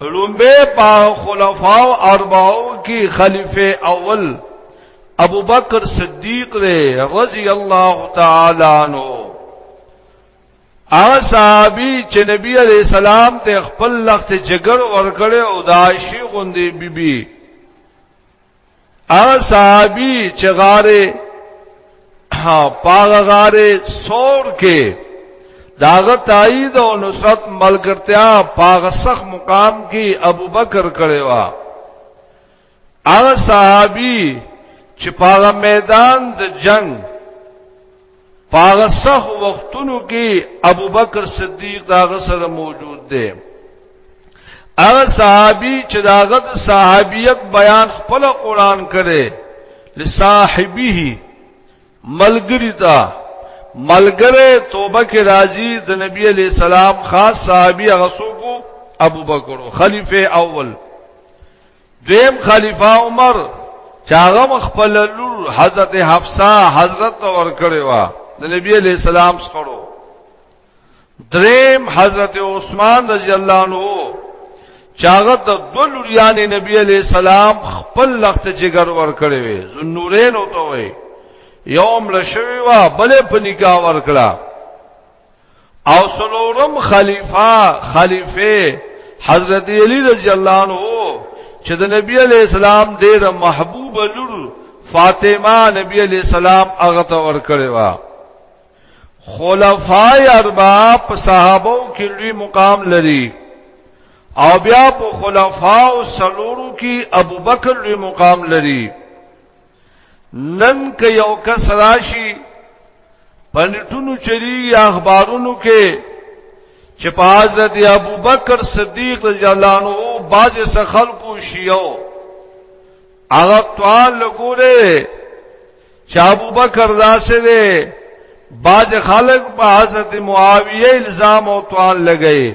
لومبه په خلفاو اربعو کې خلیفہ اول ابو بکر صدیق دی رضی الله تعالی عنہ هغه صحابي چې نبی عليه السلام ته خپل لخت جګر ورکړي او دایشي غوندي بیبي بی هغه صحابي چې غاره ها پاغه غاره سور کې داغه تایید او نصرت ملګرتیا پاغه سخت مقام کې ابوبکر کړي وا هغه صحابي چې پاغه میدان د جنگ پاغه صح وختونو کې ابو بکر صدیق داغه سره موجود دی هغه صحابي چې داغه صحابیت بیان خپل قران کړي لصاحبه ملګری تا ملګری توبه کې راضي د نبی علی السلام خاص صحابي هغه سوکو ابو بکر خلیفہ اول دویم خلیفہ عمر چاغه خپل لور حضرت حفصه حضرت ور کړی و د نبی علیہ السلام سره دریم حضرت عثمان رضی الله عنه چاغه د دول یان نبی علیہ السلام خپل لخت جګر ور کړی وی زنورین او ته وی یوم لشوی وا بلې په نکاح ور کړه او سلورم خلیفہ خلیفہ حضرت علی رضی الله عنه چې د نبی علی اسلام ډیره محبوب لور فاطمه نبی علی السلام هغه ته ور کړی و خلفای اربع په صحابو کې لوی مقام لري او بیا په خلفاو سلورو کې ابوبکر لوی مقام لري نن که یو کس راشي پنټونو چری یا اخبارونو کې چې په حضرت ابوبکر صدیق رضی الله عنه باز څخه خلقو شیو هغه توال لګوره چې ابوبکر داسې دی باز خلق په حضرت معاویه الزام او توال لګی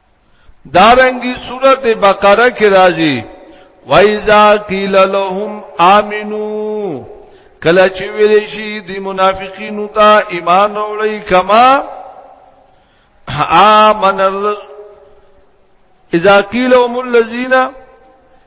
دارنګي سورته بقره کې راځي وایذا قیل لهم امنو کله چې ویل شي د منافقینو ته ایمان اوري کما امن اذا قیل هم الذین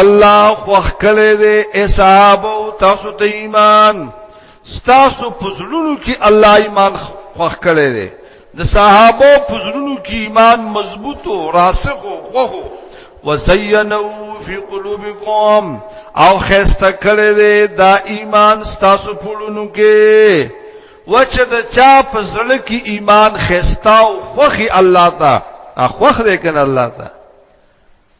الله خوخ کړي دې حساب او تاسو ته ایمان ستاسو پزړونو کې الله ایمان خوخ کړي دې د صحابه پزړونو کې ایمان مضبوط او راسخ او خوخ وزینو فی قلوبکم او خسته کړي دې دا ایمان ستاسو پړونو کې وچ د چا پزړ کې ایمان خستا او خوخي الله تا اخوخ دې کنه الله تا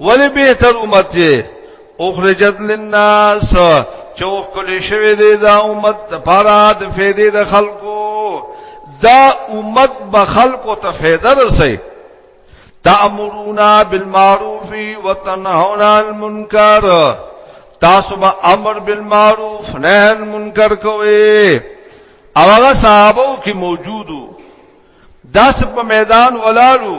ولی بهتر امت یې اخرجت للناس چوخ کلی شوی دی دا امت د پاره د فیدې د خلکو دا امت به خلکو ته فیده رسي تامرونا بالمعروف وتنهون عن المنکر تاسو به امر بالمعروف نهی عن منکر کوئ او هغه صحابه کې موجودو داس په میدان ولالو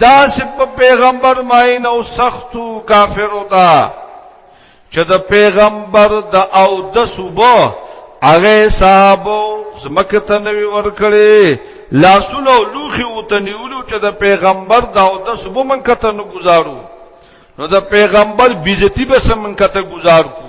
دا سپ پیغمبر ماین او سختو کافر وتا چې د پیغمبر د او د صوبه هغه صاحب زمکه ته نوی ورکړي لاسونه لوخي او تنیولو چې د پیغمبر د او د صوبه من کته نه گزارو نو د پیغمبر بیزتی به سم من کته گزار کو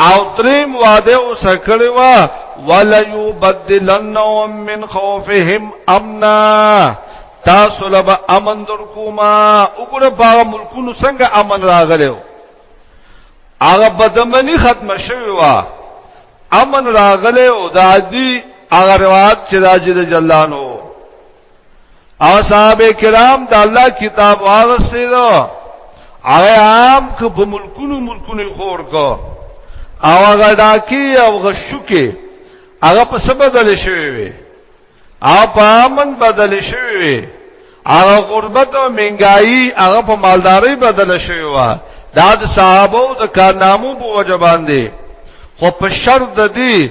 او دریم وعده اوس کړی وا ولا یبدلنهم من خوفهم امنا تاسو لبا امن در کوما وګوره باغ ملکونو څنګه امن راغلو هغه بدمنی ختم شوی وا امن راغلو د عادی هغه روایت چې راځي د جلانو او صحابه کرام د الله کتاب واغستې دو هغه عام که په ملکونو ملکونو خور کو او هغه ډاکی او غشوکه هغه په سبا بدل شوی وي او په امن بدل شوی وي هغه غربت او منګایي هغه په مالداري بدل شوی و دا د صحابه او د کارنامو په وجه باندې خو په شرط د دې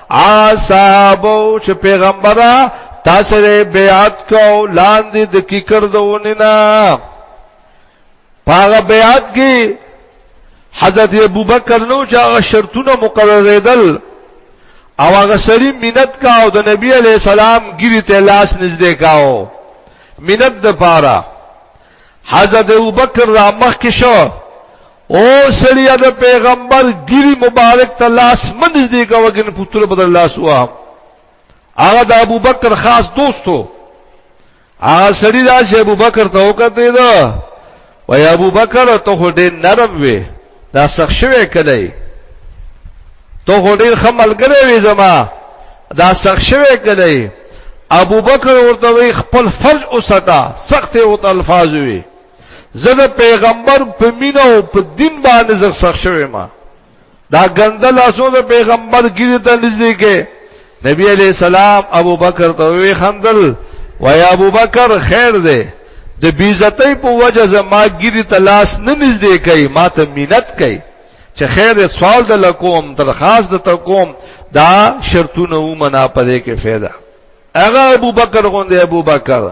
آسابو چې پیغمبره تاسو یې بیعت کو لاندې د کی کړ دونه نه پاغه بیعت کې حضرت ابوبکر نو چې هغه شرطونه مقرریدل او هغه سړي مینت کا او د نبی علی سلام ګری ته لاس نږدې کاو مینت د پاره حضرت ابوبکر را مخ کې شو او سړیا د پیغمبر ګری مبارک ته لاس منځ دی کوګن پوتره بدل لاس واه هغه د ابو بکر خاص دوستو هغه سړی دا چې ابو بکر ته وکړته دا وای ابو بکر ته هډې نرم وي دا سخت شوی کله ته هډې خمل کړې وي زما دا سخت شوی کله ابو بکر ورته خپل فرض اوستا سخت او الفاظ وي زه د پیغمبر په مینه او په دین باندې زه سخت شوی ما دا ګنده لاسو د پیغمبر ګیره ته نږدې کې نبی علی السلام ابو بکر ته وی خندل وای ابو بکر خیر دی د بیزتۍ په وجه زما ګیری ته لاس نه نږدې کوي ما ته مینت کوي چې خیر سوال د لکوم درخواست د تکوم دا شرطونه و منا پدې کې فایده هغه ابو بکر غوندې ابو بکر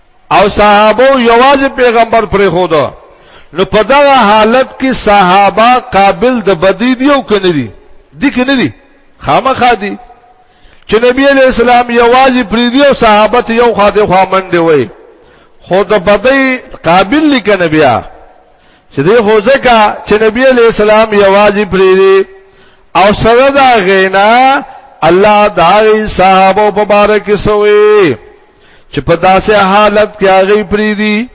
او صحابه یوازې پیغمبر پرې خو ده نو په دغه حالت کې صحابه قابل د بدی دی او کنه دي دي کنه دي خامخا دي چې نبی علیہ السلام یوازې پرې دی او صحابه ته یو خاطر خو منډه وای خو د بدی قابل لیکنه بیا چې دی خو ځکه چې نبی علیہ السلام یوازې پرې دی او سره دا غینا الله دای صحابه مبارک سوې چې په داسې حالت کې هغه پریدي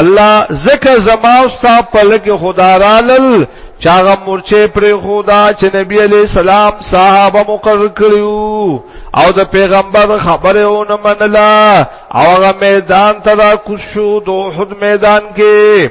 الله زکه زما او ستا په لکه خدا رالل چاغه مورچه پر خدا چې نبی علی سلام صحابه مقرر کړیو او د پیغمبر خبره ونه منله او هغه میدان ته کوشو دوه میدان کې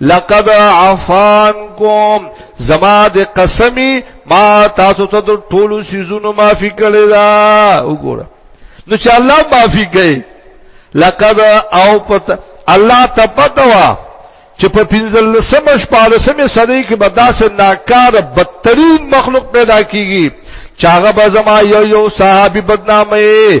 لقد عفانکم زما د قسمی ما تاسو ته د ټولو سيزونو معافي کړی دا وګوره نو چې الله معافي کوي لقد او پت الله ته پته وا چې په پنځل سمش پارسمه صدې کې بداس ناکار بدترین مخلوق پیدا کیږي چاغه به زما یو یو صحابي بدنامه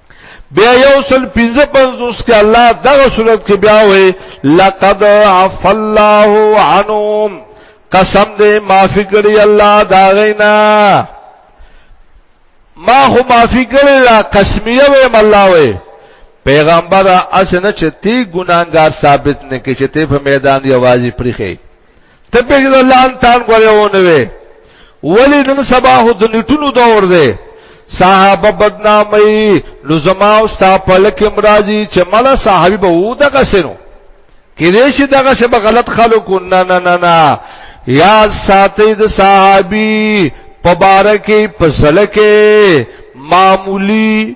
بیا یو سل پنځه پنځوس کې الله دغه صورت کې بیا وې لقد عف الله عنهم قسم دې معافي کړی الله دا غینا ما هو معافي کړی لا قسمیه وې الله وې پیغمبر اسنه چې تی ګناګار ثابت نه کې چې ته په میدان یوازې پرخې ته په دې لال تان غوړېونه وي ولی نن سبا هو د نیټونو دور دی صاحب بدنامي لزما او ستا پلک امراضي چې مله صاحب به و دغه سينو کې دې شي دغه څه به غلط خلکو نه نه نه نه یا ساتي د صحابي پبارکه پسلکه معمولی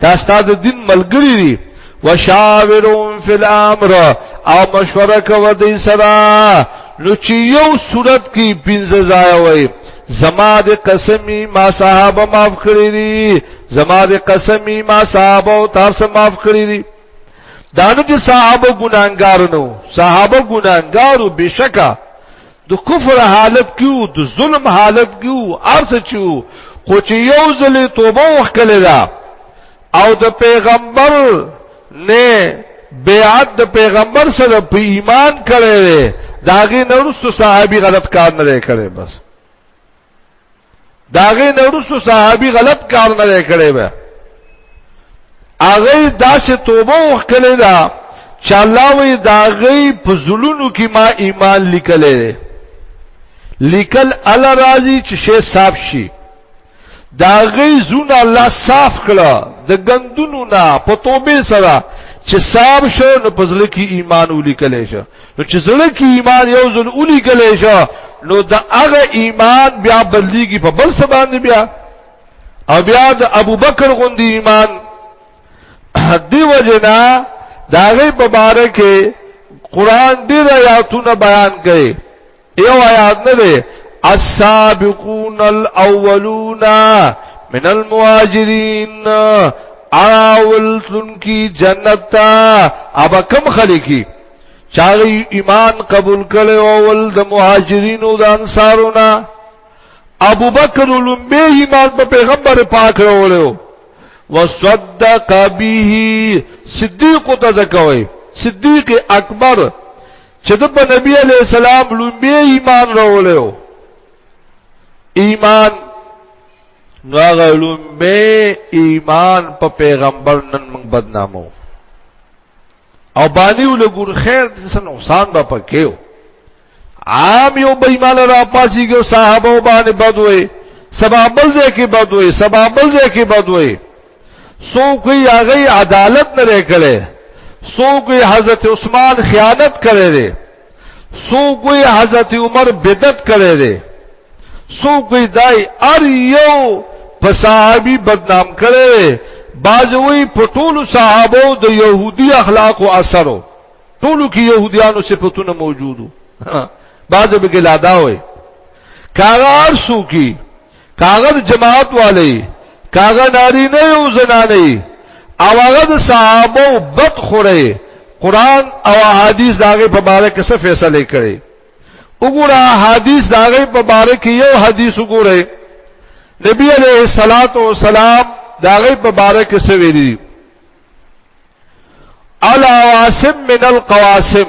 دا ستاسو دین ملګری دي وشاورون فی الامر او مشوره کوي د سره نو چې یو صورت کې پنځه ځای وای زما د قسمی ما صاحب معاف کړی دي زما د قسمی ما صاحب او تاسو معاف کړی دي دانو چې صاحب ګناګار نو صاحب ګناګارو بشکا د کفر حالت کیو د ظلم حالت کیو ارث چو خو چې یو ځل توبه وکړه دا او د پیغمبر نه بیعت د پیغمبر سره په ایمان کړي داغه نورستو صحابي غلط کار نه کړي بس داغه نورسو صحابي غلط کار نه کړی به هغه داسې توبه وکړه دا چې الله وی داغه په زلونو کې ما ایمان لیکلې لیکل ال راضی چې شی صاف شي داغه زونه الله صاف کړه د ګندونو نه په توبه سره چې صاحب شو نو پزله کې ایمان ولیکل شو نو چې زړه کې ایمان یو ځل اونی کله شو نو دا هغه ایمان بیا بدلیږي په بل څه باندې بیا او بیا د ابوبکر غوندي ایمان دی وجنا داغه په باره کې قران ډیر آیاتونه بیان کړي یو آیات نه دی السابقون الاولون من المهاجرین اول تنکی جنت تا اب کم خلقی چاغی ایمان قبول کړي اول د مهاجرین او د انصارو نه ابو بکر لومبه ایمان په پیغمبر پاک وروړو وصدق به صدیق تزکوي صدیق اکبر چې د نبی علی السلام لومبي ایمان راوړیو ایمان نو هغه لومبي ایمان په پیغمبر نن موږ بدنامو او باندې ولګور خیر د سن نقصان به پکېو عام یو بېمانه را پاسیږي صحابه باندې بدوي سبابل ځکه بدوي سبابل ځکه بدوي څوک یې هغه عدالت نه کړي څوک یې حضرت عثمان خیانت کړي دي څوک یې حضرت عمر بدعت کړي دي څوک یې دای ار یو په صحابي بدنام کړي بازوی په ټولو صحابو د يهودي اخلاقو اثرو ټولو کې يهوديانو صفاتونه موجودو بازو به ګلادا وي کارار سو کی کاغذ جماعت والی کاغه ناری نه یو زنانه او هغه د صحابه بد خوره قران او احادیث داغه په باره کې څه فیصله کړي وګوره احادیث داغه په باره کې یو حدیث وګوره نبی علیہ الصلات والسلام داغه په باره کې څه ویلي الا واسم من القواسم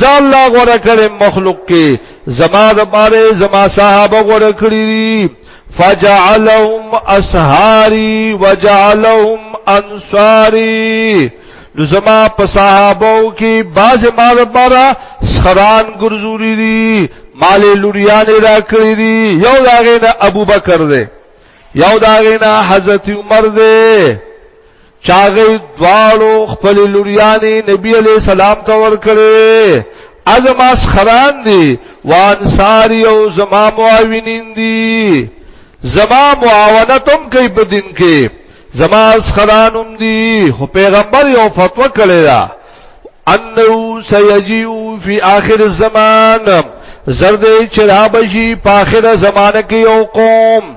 ځان لا غوړه کړې مخلوق کې زما د پاره زما صحابه غوړه کړې فجعلهم اسحاری وجعلهم انصاری نو زما په صحابو کې باز ما د پاره سران ګرځوري دي مال لوريان را کړې دي یو داغه نه ابوبکر دی یو داغه نه حضرت عمر دی چاغی دوالو خپل لوریانی نبی علیہ السلام ته ور کړې اعظم اسخران دی وانصار یو زما معاونین دی زما معاونتم کوي په دین کې زما اسخرانم دی خو پیغمبر یو فتوا کړی دا انه سيجيء في اخر الزمان زرد چرابشی په اخر زمانه کې یو قوم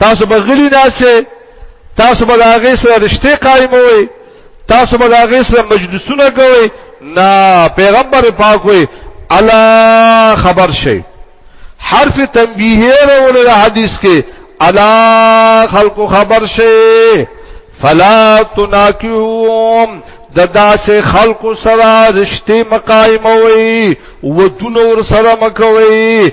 تاسو به غلی ناسه تاسو به هغه سره رشته قائموي تاسو به هغه سره مجلسونه کوي نه پیغمبر پاک وي الا خبر شي حرف تنبیه ورول حدیث کې الا خلق خبر شي فلا تناکیوم د داسې خلق سره رشته مقایموي ودونو سره مکوي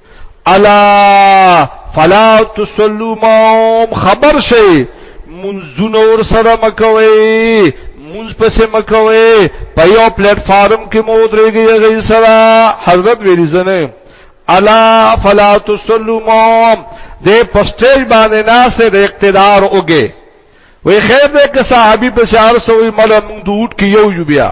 الا فلا تصلوا معهم خبر شي منزون اور سره مکوي منز پسې مکوي په یو پلیټ فارم کې مو درېږي غي سره حضرت ویری زنه الا فلا تصلوا معهم دې پسټیج باندې ناس د اقتدار اوګه وی خیر دې که صحابي په شعر سوې مله موږ دوټ کې یو یو بیا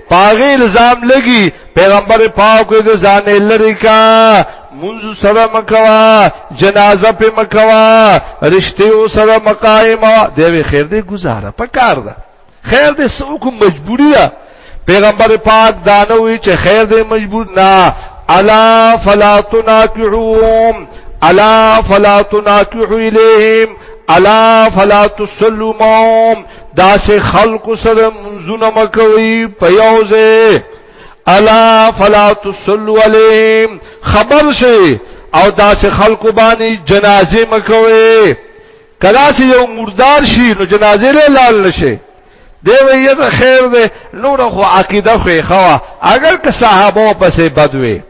پاغه الزام لګي پیغمبر پاک دې ځان لری کا منځ سره مکوا جنازه په مکوا رشته او سره مقایمه دی خیر دې گزاره پکار ده خیر دې سو کو مجبوری ده پیغمبر پاک دانوي چې خیر دې مجبور نه الا فلا تناکعوهم الا فلا تناکعوا الیهم الا فلا تسلمهم دا سه خلق سره منزونه مکوي په یوځه الا فلا تصلوا عليهم خبر شي او دا سه خلق باندې جنازه مکوي کدا سه یو مردار شي نو جنازه له لال نشي دی وی ته خیر دی نور خو عقیده خو ښه اگر که صحابه پسې بدوي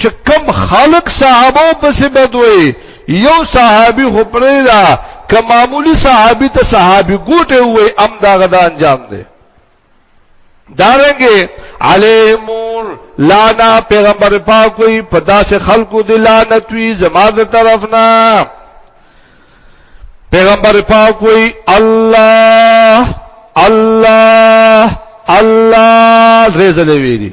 چې کم خلق صحابه پس بدوي یو صحابي خو پرې دا که معمولی صحابي ته صحابي ګوټه وي ام دا غدا انجام دی دارنګه علیمون لانا پیغمبر پاک وي په داسې خلقو دی لعنت وي زما د طرف نه پیغمبر پاک وی الله الله الله زې زلوی دي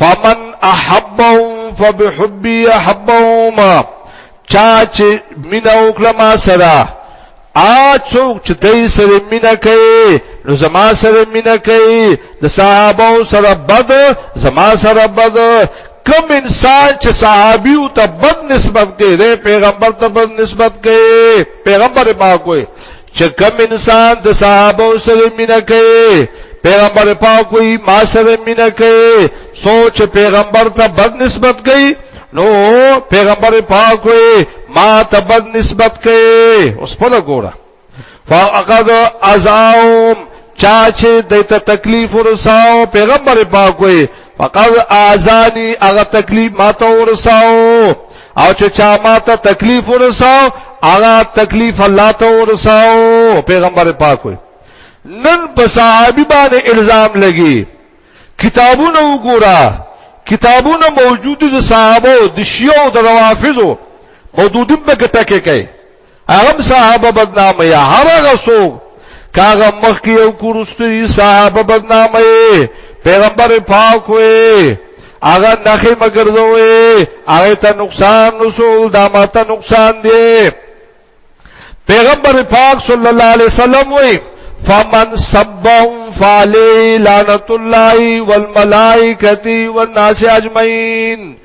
فمن احبهم فبحبي احبهم چا چې مینا وکړه ما سره ا څوک چې دای سره مینا کوي نو زما سره مینا کوي د صحابه سره بد زما سره بد کم انسان چې صحابي او ته بد نسبت کوي پیغمبر ته بد نسبت کوي پیغمبر پاک کوي چې کم انسان د صحابه سره مینا کوي پیغمبر پاک وی ما سره مینا کوي سوچ پیغمبر ته بد نسبت کوي نو پیغمبر پاک وی ما ته بد نسبت کوي اوس په لګوره فاقد ازاوم چا چې دته تکلیف ورساو پیغمبر پاک وی فقد اعزانی هغه تکلیف ما ته ورساو او چې چا ما ته تکلیف ورساو هغه تکلیف الله ته ورساو پیغمبر پاک وي نن په صحابي باندې الزام لګي کتابونه وګوره کتابونه موجود دي صحابه د شیعو د روافضو مودودین په ګټه کې کوي هغه صحابه بدنامه یا هغه سوق کاغه مخ کې یو کورستي صحابه بدنامه پیغمبر پاک وې هغه نخې مگر زوې هغه ته نقصان رسول دا ماته نقصان دی پیغمبر پاک صلی الله علیه وسلم وې فمن سبهم فعلی لعنت الله والملائکه والناس اجمعین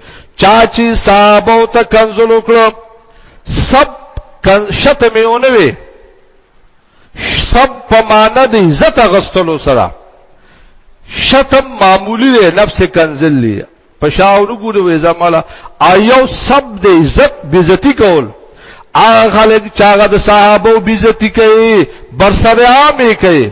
چاچی صاحب او ته کنزل وکړو سب شت می اونوي سب په معنا د عزت غستلو سره شتم معمولی دی نفس کنزل دی پښاور ګورو وې زمالا ایو سب د عزت بیزتی کول هغه خلک چې هغه د صحابه بیزتی کوي برسره عامې کوي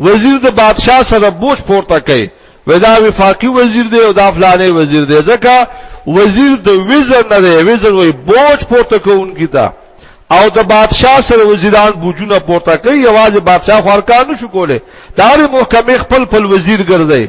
وزیر د بادشاہ سره بوج پورته کوي ودا وفاقي وزیر دی او دا فلانه وزیر دی ځکه وزیر د وزر نه دی وزر وي بوج پورته کوونکی دا او د بادشاہ سره وزیران بوجونه پورته کوي یوازې بادشاہ خورکان نشو کوله دا محکمه خپل خپل وزیر ګرځي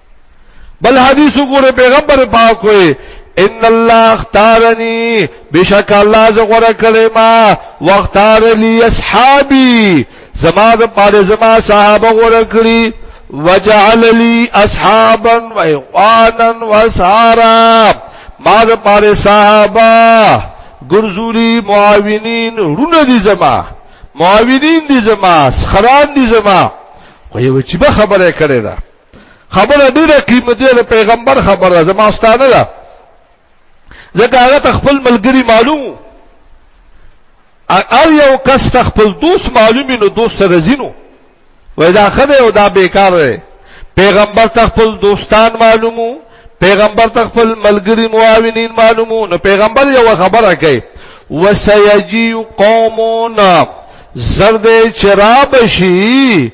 بل حدیث وګوره پیغمبر پاک وې ان الله اختارني بشک الله ز غره کړې ما واختار لي اصحابي زما د پاره زما صحابه غره کړی وجعل لي اصحابا وايقانا وسارا ما د پاره صحابه ګرزوري معاونين رونه دي زما معاونين دي زما خران دي زما خو یو چې به خبره کړې ده خبره ډیره قیمتي ده پیغمبر خبره زما استانه ده ځکه هغه خپل ملګری معلوم ار یو کس خپل دوست معلومی نو دوست رزینو وای دا خده او دا بیکار دی پیغمبر خپل دوستان معلومو پیغمبر خپل ملګری معاونین معلومو نو پیغمبر یو خبره کوي وسیجی قومون زرد چراب شي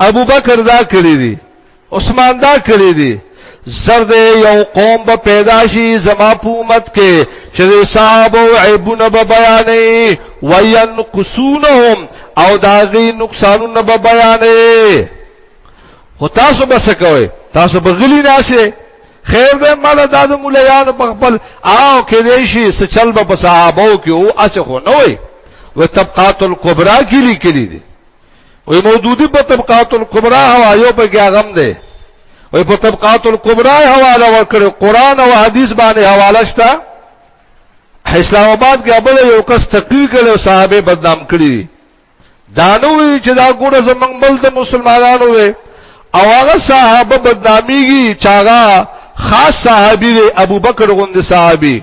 ابو بکر دا کړی دی عثمان دا کړی دی زرد یو قوم به پیدا شي زما په امت کې چې صاحب او عیبونه به بیانې وینقصونهم او داغي نقصانونه به بیانې خو تاسو به څه کوئ تاسو به غلی ناشئ خیر دې مال داد مولیان په خپل او کې دې شي سچل به صحابو کې او اسه خو نه وي وتبقات الکبرى کې لیکلي دي وی مودودی په طبقات الکبرى حوایو په کې غم دی وی په طبقات الکبرى حواله ورکړي قران او حدیث باندې حواله شته اسلام آباد کې ابل یو کس تقریر کړي صحابه بدنام کړي دانو وی چې دا ګوره زمنګ بل د مسلمانانو وی او هغه صحابه بدناميږي چاغه خاص صحابي دی ابوبکر غوند صحابي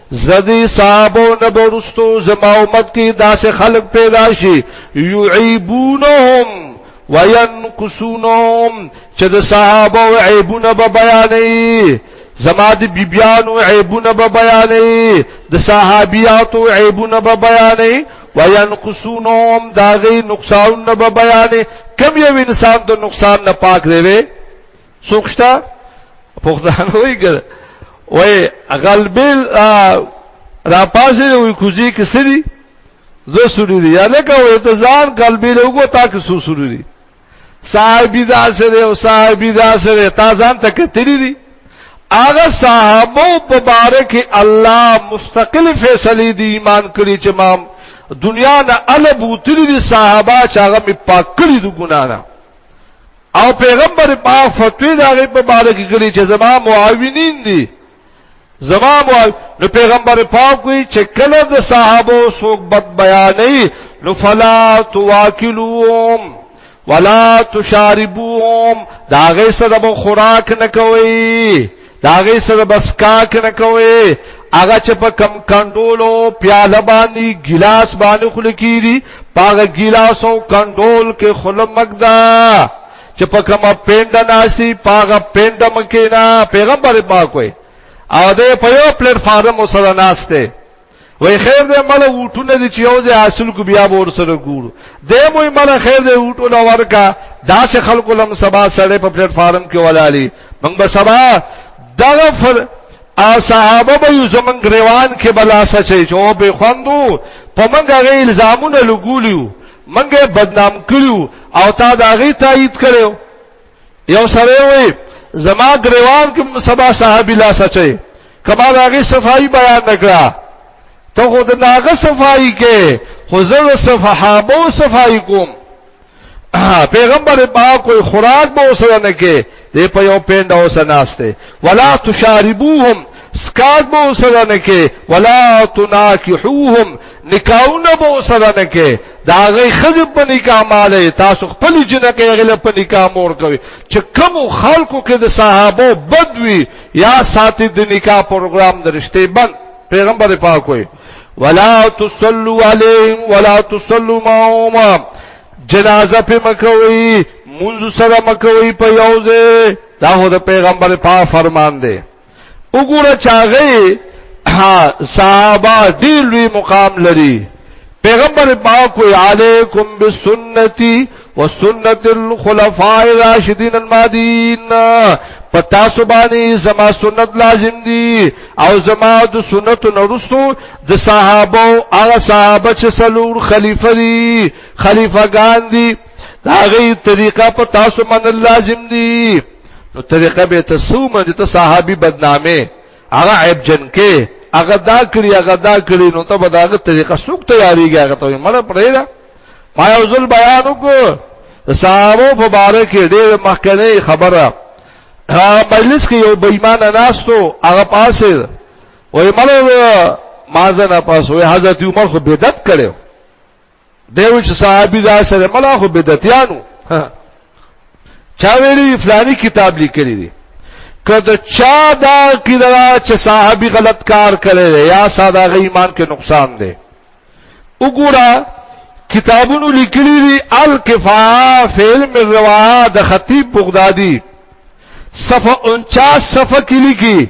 زدی صحابو نبرستو زما امت کی داس خلق پیدا شي یعیبونهم وینقصونهم چې د صحابو عیبونه به بیانې زما د بیبیانو عیبونه به بیانې د صحابیاتو عیبونه به بیانې وینقصونهم دا غي نقصان نه به بیانې کم یو انسان د نقصان نه پاک دی څوک شته پښتانه وایي ګل وای غلبل را پاسې وي کوزي کې سړي زه سوري دي یا لکه وې ته ځان غلبل وګو تا کې سو سوري دي صاحبي دا سره او صاحبي دا سره تا ځان ته کتري دي هغه صحابه مبارک الله مستقل فیصله دي ایمان کړی چې ما دنیا نه البوتری دي صحابه چې هغه په پاک کړی دي ګنا نه او پیغمبر پاک فتوی داغه په باره کې کړی چې زما معاونین دي زما معاون نو پیغمبر پاک وی چې کله د صحابه سوق بد بیانې نو فلا تواکلوهم ولا تشاربوهم داغه سره به خوراک نه کوي دا غي سره بس کاک نه کوي هغه چې په کم کندولو پیاله باندې ګلاس باندې خل کیږي پاګه ګلاس او کندول کې خل مګدا چې په کومه پینډه ناشتي پاغه پینډه مکینا پیغمبر پاک وي او دې په یو پلیټ فارم سره ناشته وای خیر دې مل وټونه دي چې یو ځای حاصل کو بیا ور سره ګورو دې مو مل خیر دې وټونه ورکا دا چې خلکو لم سبا سره په پلیټ فارم کې ولالي موږ به سبا دغه فر ا صحابه به زمنګ روان کې بلا سچي چې او به خوندو په موږ غي الزامونه لګولیو موږ بدنام کړیو او تا دا غي تایید کړو یو سره وي زما غریوان کې سبا صاحب لا سچي کما داغه صفائی بیان نکړه ته خود ناغه صفائی کې حضور صحابه صفائی کوم پیغمبر پاک کوئی خوراک به وسره نه کې دې په یو پیند او سناسته ولا تشاربوهم سکاک به وسره نه کې ولا تناکحوهم نکاحونه به وسره نه کې دا غي خځه په نکاح مالې تاسو خپل جنہ کې غل په نکاح مور کوي چې کم خلکو کې د صحابه بدوي یا ساتي د نکاح پروګرام درشته بند پیغمبر پاک وي ولا تصلوا عليهم ولا تصلوا معهم جنازه په مکوي منځ سره مکوي په یوځه دا هو د پیغمبر پاک فرمان دی وګوره چاغه ها صحابه ډیر لوی مقام لري پیغمبر پاک وی علیکم بسنتی و سنت الخلفاء الراشدین المادین پتا سبانی زما سنت لازم دی او زما د سنت نورستو د صحابه او هغه صحابه چې سلور خلیفہ دي خلیفہ ګان دي دا غي طریقه پتا سبحان لازم دي نو طریقه به ته سومه د ته صحابي بدنامه هغه عیب جن کې هغه دا کړی هغه دا کړی نو ته به داغه طریقه سوق تیاریږي هغه ته مړ پرې دا ما یو ځل بیان وکړ صحابه په باره کې ډېر مخکنه خبره مجلس کې یو بېمان ناستو هغه پاسه وې مړ مازه نه پاسه حضرت عمر خو بدعت کړو دیو چې صحابي دا سره ملا خو بدعتانو چا ویلي فلاني کتاب لیکلی دی کله چا دا کړه چې صحابي غلط کار کړي یا ساده غي ایمان کې نقصان دی وګوره کتابونو لیکلی دی الکفا فی علم الروایات خطیب بغدادی صفحه 49 صفحه کې لیکي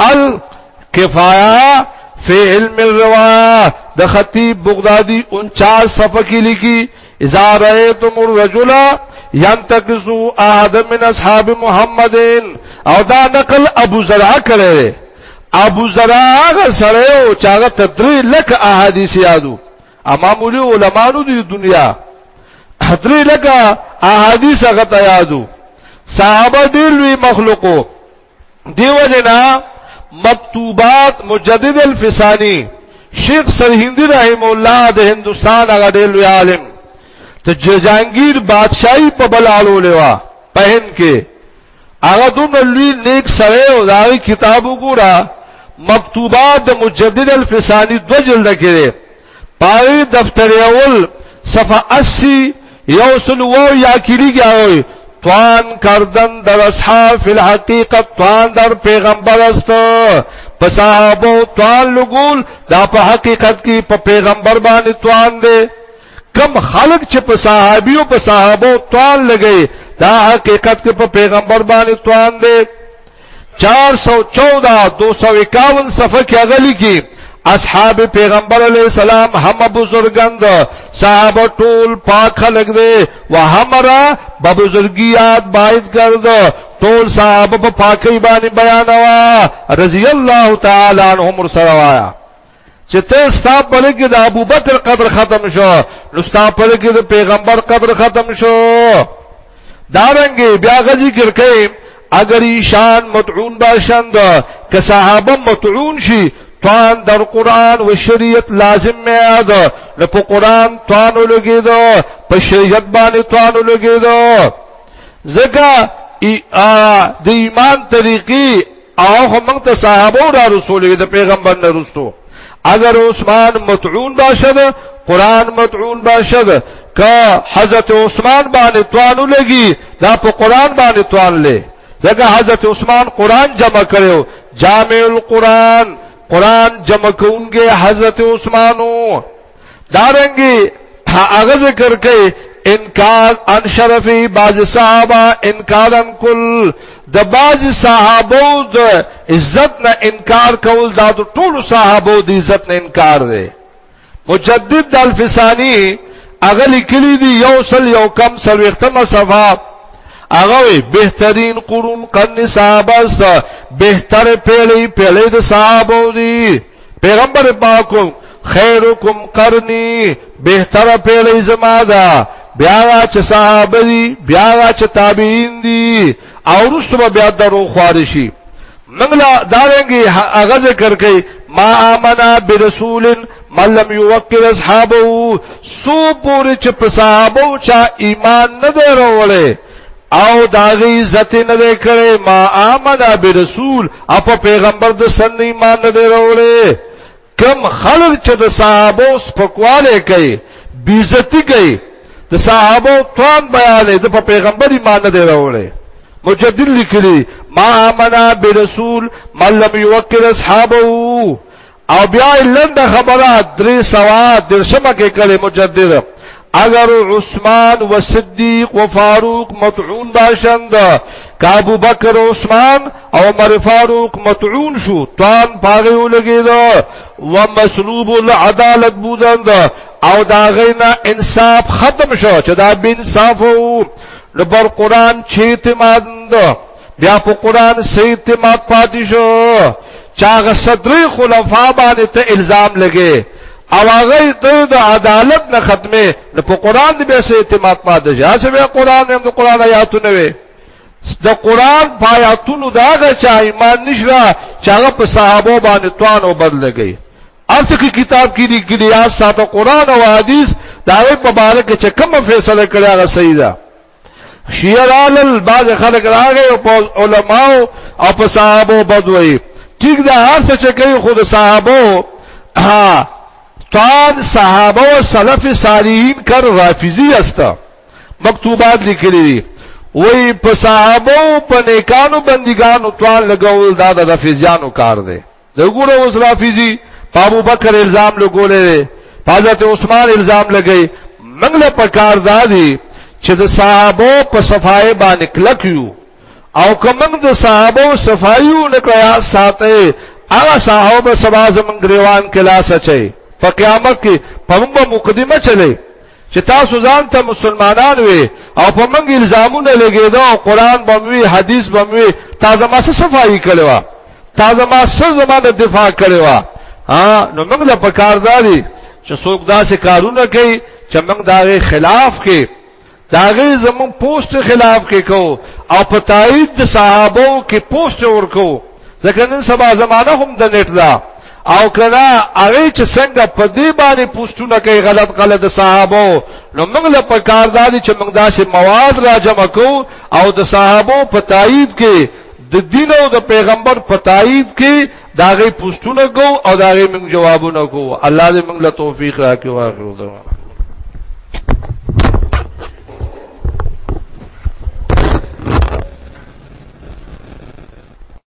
الکفایه فی علم الروايه د خطیب بغدادي 49 صفحه کې لیکي اذا رايتم الرجل ينتقصو ادم من اصحاب محمد او دا نقل ابو زرع کړي ابو زرع هغه سره او چاغه تدری لک احادیث یادو امامولي علماانو د دنیا حضرې لکه احادیث هغه ته یادو صحابه ډېر لوی مخلوقو دیو جنا مکتوبات مجدد الفسانی شیخ سرهندی رحم الله د هندستان هغه ډېر لوی عالم ته جهانگیر بادشاہي په بلالو لیوا پهن کې هغه دومره لوی نیک سره او داغي کتابو ګورا مکتوبات د مجدد الفسانی دو جلد کې پاوی دفتر اول صفحه 80 یوصل وو یا کیری گیاوی توان کردن در اصحاب فی الحقیقت توان در پیغمبر است په صحابه توان لګول دا په حقیقت کې په پیغمبر باندې توان دی کم خلق چې په صحابیو په صحابه توان لګي دا حقیقت کې په پیغمبر باندې توان دی 414 251 صفحه کې هغه لیکي اصحاب پیغمبر علی السلام هم بزرګند صحابه ټول پاک خلق دي و همرا بزرګیات باید ګرځ ټول صحابه په پاکي باندې بیانوا رضی الله تعالی عنهم سره وایا چې ته ستا په لګي د ابوبکر قدر ختم شو نو ستا په لګي د پیغمبر قدر ختم شو دارنګي بیا غزي ګرکې اگر ایشان متعون باشند که صحابه متعون شي توان در قرآن و شریعت لازم میاد نو په قرآن توانو لګي دو په شریعت باندې توانو لګي دو زګه د ایمان طریقې او خو موږ ته صحابه را رسول د پیغمبر نه رسول اگر عثمان متعون باشد قران متعون باشد که حضرت عثمان باندې توانو لګي دا په قران باندې توان لې ځکه حضرت عثمان قران جمع کړو جامع القران قران جمع کوونګي حضرت عثمانو دارنګي هغه ذکر کوي انکار ان شرفی باز صحابه انکار ان کل د باز صحابو د عزت نه انکار کول دا د ټولو صحابو د عزت نه انکار دی مجدد د الفسانی هغه لیکلی دی یو سل یو کم سل وختمه صفه هغه بهترین قرون قرن صحابه است بهتر پیړی پیړی د صحابو دی پیغمبر پاک خیرکم قرنی بهتر پیړی زما ده بیا چې صحابه دي بیا چې تابعین دي او رسوب بیا درو خوارشي منګلا دارنګي هغه ذکر کوي ما امنا برسول من لم يوقر اصحابه سو پوری چې په صحابه چا ایمان نه درولې او داغی عزت نه دی کړی ما آمنا برسول اپ پیغمبر د سن ایمان نه دی وروړي کم خلل چې د صحابه سپکواله کوي بیزتی کوي د صحابه توان بیانې د پیغمبر ایمان نه دی وروړي مجدد لیکلی ما آمنا برسول من لم یوکر اصحابه او بیا لند خبره درې سوا درشمه کې کړي مجدد اگر عثمان و صدیق و فاروق مطعون باشند کا ابو بکر و عثمان او عمر فاروق مطعون شو توان پاغه ولګي دا و مسلوب العدالت بودند او دا غینا انصاف ختم شو چې دا بن صافو لبر قران چې اعتماد بیا په قران سي اعتماد پاتې شو چاغه صدري خلفا باندې ته الزام لګي او هغه ته د عدالت نه ختمه نو په قران دې به سي اعتماد پاتې شي اسه به قران هم د قران آیاتونه وي د قران پایاتونو داغه چا ایمان نشرا چاغه په صحابه باندې توان او بد لګي ارته کی کتاب کې دي کې یا ساته قران او حدیث دا په بارے کې چې کوم فیصله کړی هغه صحیح ده شیرالل باز خلک راغی او په علماو او په صحابه بدوي ټیک دا هر څه چې کوي خود صحابه ها تان صحابه او سلف صالحین کر رافضی استا مکتوبات لیکلي دي وای په صحابه او په نیکانو بندګانو توان لګول دا د رافضیانو کار دی لګوره اوس رافیزی ابو بکر الزام لګولې حضرت عثمان الزام لګی منګله پکار دادی چې د صحابه په صفای باندې کلک یو او کومنګ د صحابه صفایو نکړیا ساته هغه صحابه سبا زمنګ ریوان کلا سچي په قیامت کې په موږ مقدمه چلے چې تاسو ځان ته مسلمانان وي او په منګ الزامونه لګیدو او قران بموي حدیث بموي تازه ما څه صفائی کړو تازه ما څه زمانه دفاع کړو ها نو موږ له پکارداري چې څوک داسې کارونه کوي چې موږ داغه خلاف کې داغه زمون پوسټ خلاف کې کو او په تایید صحابو کې پوسټ ورکو ځکه نن سبا زمانہ هم د نت دا او کنا هغه چې څنګه په دې باندې پوسټونه کوي غلط غلط صحابه نو موږ له پکارداري چې موږ داسې مواد را جمع کوو او د صحابه په تایید کې د دین او د پیغمبر په تایید کې داغه پوسټونه کو او داغه موږ جوابونه کو الله دې موږ له توفیق راکړي واخلو